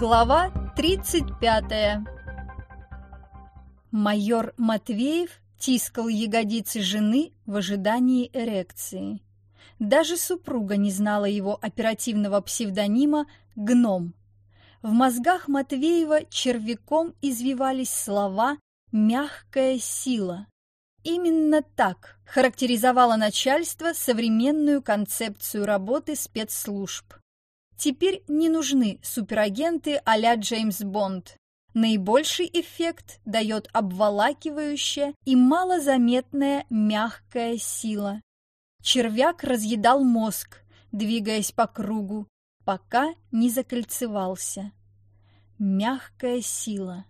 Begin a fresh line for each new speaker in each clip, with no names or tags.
Глава 35 Майор Матвеев тискал ягодицы жены в ожидании эрекции. Даже супруга не знала его оперативного псевдонима «Гном». В мозгах Матвеева червяком извивались слова «мягкая сила». Именно так характеризовало начальство современную концепцию работы спецслужб. Теперь не нужны суперагенты а-ля Джеймс Бонд. Наибольший эффект дает обволакивающая и малозаметная мягкая сила. Червяк разъедал мозг, двигаясь по кругу, пока не закольцевался. Мягкая сила,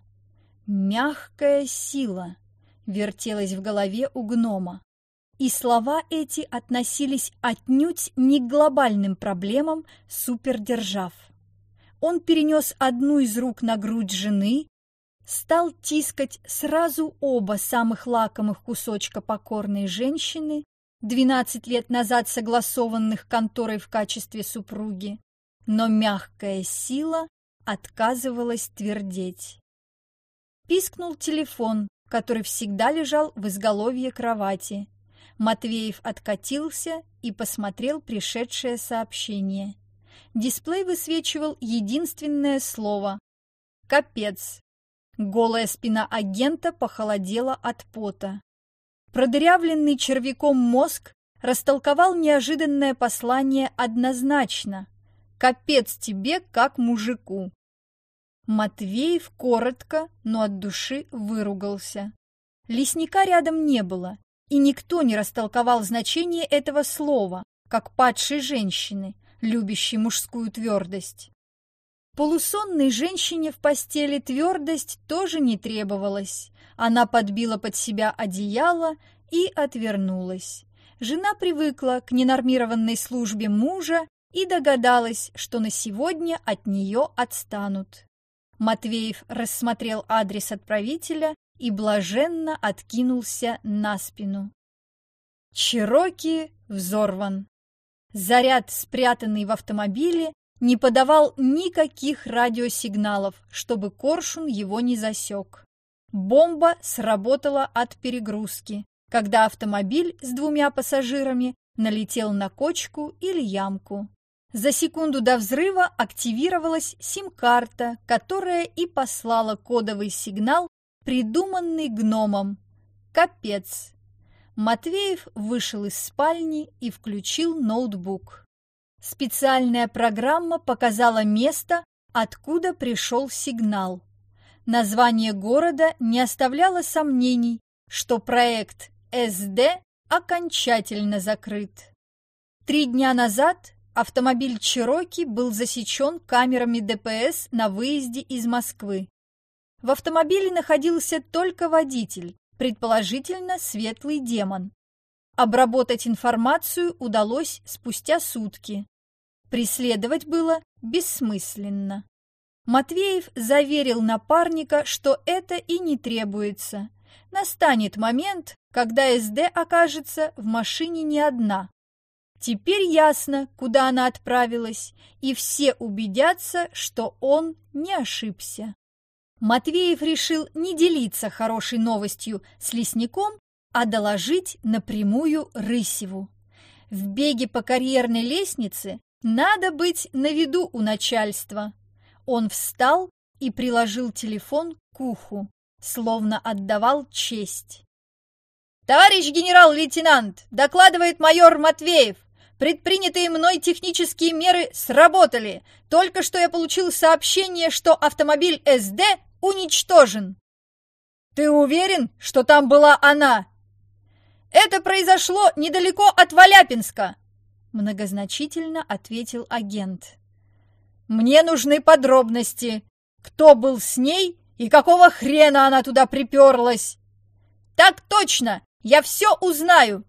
мягкая сила вертелась в голове у гнома. И слова эти относились отнюдь не к глобальным проблемам супердержав. Он перенес одну из рук на грудь жены, стал тискать сразу оба самых лакомых кусочка покорной женщины, 12 лет назад согласованных конторой в качестве супруги, но мягкая сила отказывалась твердеть. Пискнул телефон, который всегда лежал в изголовье кровати. Матвеев откатился и посмотрел пришедшее сообщение. Дисплей высвечивал единственное слово «Капец». Голая спина агента похолодела от пота. Продырявленный червяком мозг растолковал неожиданное послание однозначно. «Капец тебе, как мужику!» Матвеев коротко, но от души выругался. Лесника рядом не было, и никто не растолковал значение этого слова, как падшей женщины, любящей мужскую твердость. Полусонной женщине в постели твердость тоже не требовалась. Она подбила под себя одеяло и отвернулась. Жена привыкла к ненормированной службе мужа и догадалась, что на сегодня от нее отстанут. Матвеев рассмотрел адрес отправителя и блаженно откинулся на спину. Чироки взорван. Заряд, спрятанный в автомобиле, не подавал никаких радиосигналов, чтобы коршун его не засек. Бомба сработала от перегрузки, когда автомобиль с двумя пассажирами налетел на кочку или ямку. За секунду до взрыва активировалась сим-карта, которая и послала кодовый сигнал придуманный гномом. Капец. Матвеев вышел из спальни и включил ноутбук. Специальная программа показала место, откуда пришел сигнал. Название города не оставляло сомнений, что проект СД окончательно закрыт. Три дня назад автомобиль Чироки был засечен камерами ДПС на выезде из Москвы. В автомобиле находился только водитель, предположительно светлый демон. Обработать информацию удалось спустя сутки. Преследовать было бессмысленно. Матвеев заверил напарника, что это и не требуется. Настанет момент, когда СД окажется в машине не одна. Теперь ясно, куда она отправилась, и все убедятся, что он не ошибся. Матвеев решил не делиться хорошей новостью с лесником, а доложить напрямую Рысеву. В беге по карьерной лестнице надо быть на виду у начальства. Он встал и приложил телефон к уху, словно отдавал честь. «Товарищ генерал-лейтенант!» – докладывает майор Матвеев. Предпринятые мной технические меры сработали. Только что я получил сообщение, что автомобиль СД уничтожен. Ты уверен, что там была она? Это произошло недалеко от Валяпинска, многозначительно ответил агент. Мне нужны подробности. Кто был с ней и какого хрена она туда приперлась? Так точно, я все узнаю.